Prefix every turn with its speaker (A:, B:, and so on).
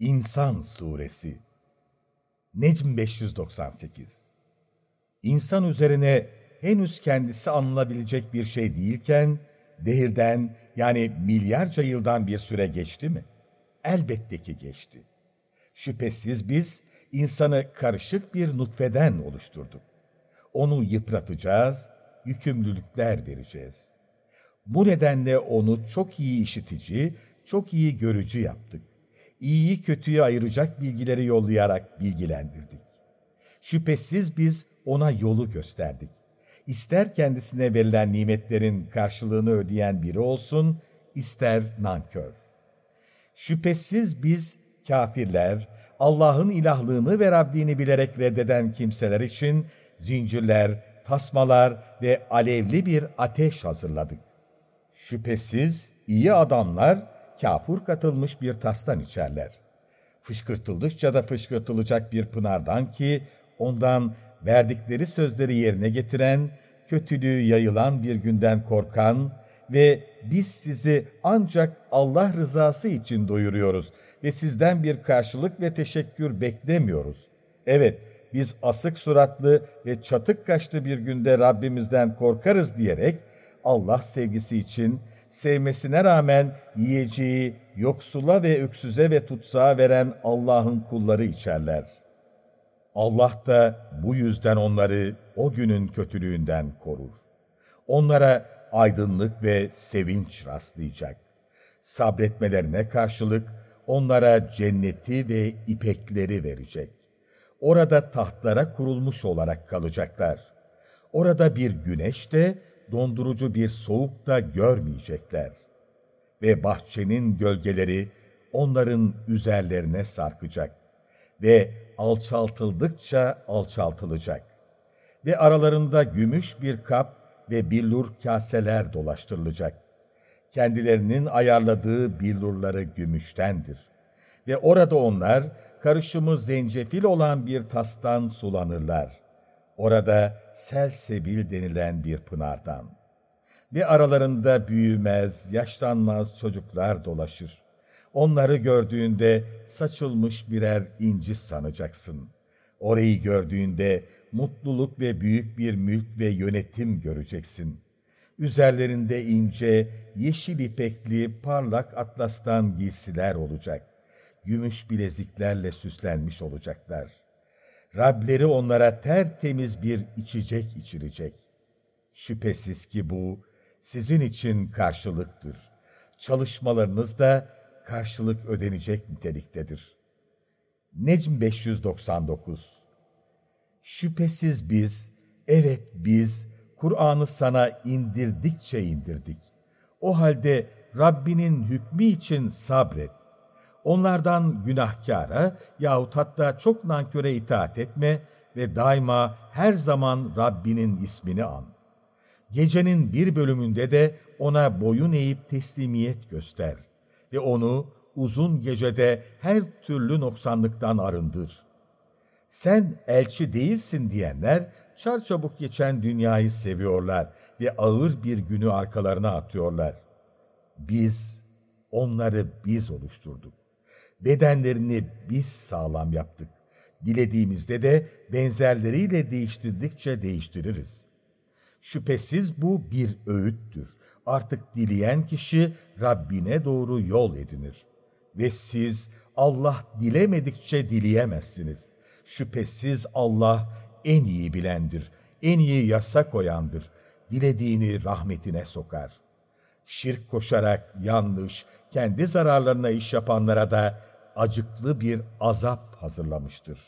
A: İnsan Suresi Necm 598 İnsan üzerine henüz kendisi anılabilecek bir şey değilken, dehirden yani milyarca yıldan bir süre geçti mi? Elbette ki geçti. Şüphesiz biz insanı karışık bir nutfeden oluşturduk. Onu yıpratacağız, yükümlülükler vereceğiz. Bu nedenle onu çok iyi işitici, çok iyi görücü yaptık iyiyi kötüyü ayıracak bilgileri yollayarak bilgilendirdik. Şüphesiz biz ona yolu gösterdik. İster kendisine verilen nimetlerin karşılığını ödeyen biri olsun, ister nankör. Şüphesiz biz kafirler, Allah'ın ilahlığını ve Rabbini bilerek reddeden kimseler için zincirler, tasmalar ve alevli bir ateş hazırladık. Şüphesiz iyi adamlar, kafur katılmış bir tastan içerler. Fışkırtıldıkça da fışkırtılacak bir pınardan ki, ondan verdikleri sözleri yerine getiren, kötülüğü yayılan bir günden korkan ve biz sizi ancak Allah rızası için doyuruyoruz ve sizden bir karşılık ve teşekkür beklemiyoruz. Evet, biz asık suratlı ve çatık kaşlı bir günde Rabbimizden korkarız diyerek Allah sevgisi için sevmesine rağmen yiyeceği yoksula ve öksüze ve tutsağa veren Allah'ın kulları içerler. Allah da bu yüzden onları o günün kötülüğünden korur. Onlara aydınlık ve sevinç rastlayacak. Sabretmelerine karşılık onlara cenneti ve ipekleri verecek. Orada tahtlara kurulmuş olarak kalacaklar. Orada bir güneş de dondurucu bir soğuk da görmeyecekler. Ve bahçenin gölgeleri onların üzerlerine sarkacak ve alçaltıldıkça alçaltılacak. Ve aralarında gümüş bir kap ve billur kaseler dolaştırılacak. Kendilerinin ayarladığı billurları gümüştendir. Ve orada onlar karışımı zencefil olan bir tastan sulanırlar.'' Orada Selsebil denilen bir pınardan. Ve aralarında büyümez, yaşlanmaz çocuklar dolaşır. Onları gördüğünde saçılmış birer inci sanacaksın. Orayı gördüğünde mutluluk ve büyük bir mülk ve yönetim göreceksin. Üzerlerinde ince, yeşil ipekli, parlak atlastan giysiler olacak. Gümüş bileziklerle süslenmiş olacaklar.'' Rableri onlara tertemiz bir içecek içirecek. Şüphesiz ki bu sizin için karşılıktır. Çalışmalarınız da karşılık ödenecek niteliktedir. Necm 599 Şüphesiz biz, evet biz, Kur'an'ı sana indirdikçe indirdik. O halde Rabbinin hükmü için sabret. Onlardan günahkara yahut hatta çok nanköre itaat etme ve daima her zaman Rabbinin ismini an. Gecenin bir bölümünde de ona boyun eğip teslimiyet göster ve onu uzun gecede her türlü noksanlıktan arındır. Sen elçi değilsin diyenler çarçabuk geçen dünyayı seviyorlar ve ağır bir günü arkalarına atıyorlar. Biz, onları biz oluşturduk. Bedenlerini biz sağlam yaptık. Dilediğimizde de benzerleriyle değiştirdikçe değiştiririz. Şüphesiz bu bir öğüttür. Artık dileyen kişi Rabbine doğru yol edinir. Ve siz Allah dilemedikçe dileyemezsiniz. Şüphesiz Allah en iyi bilendir, en iyi yasa koyandır. Dilediğini rahmetine sokar. Şirk koşarak yanlış, kendi zararlarına iş yapanlara da acıklı bir azap hazırlamıştır.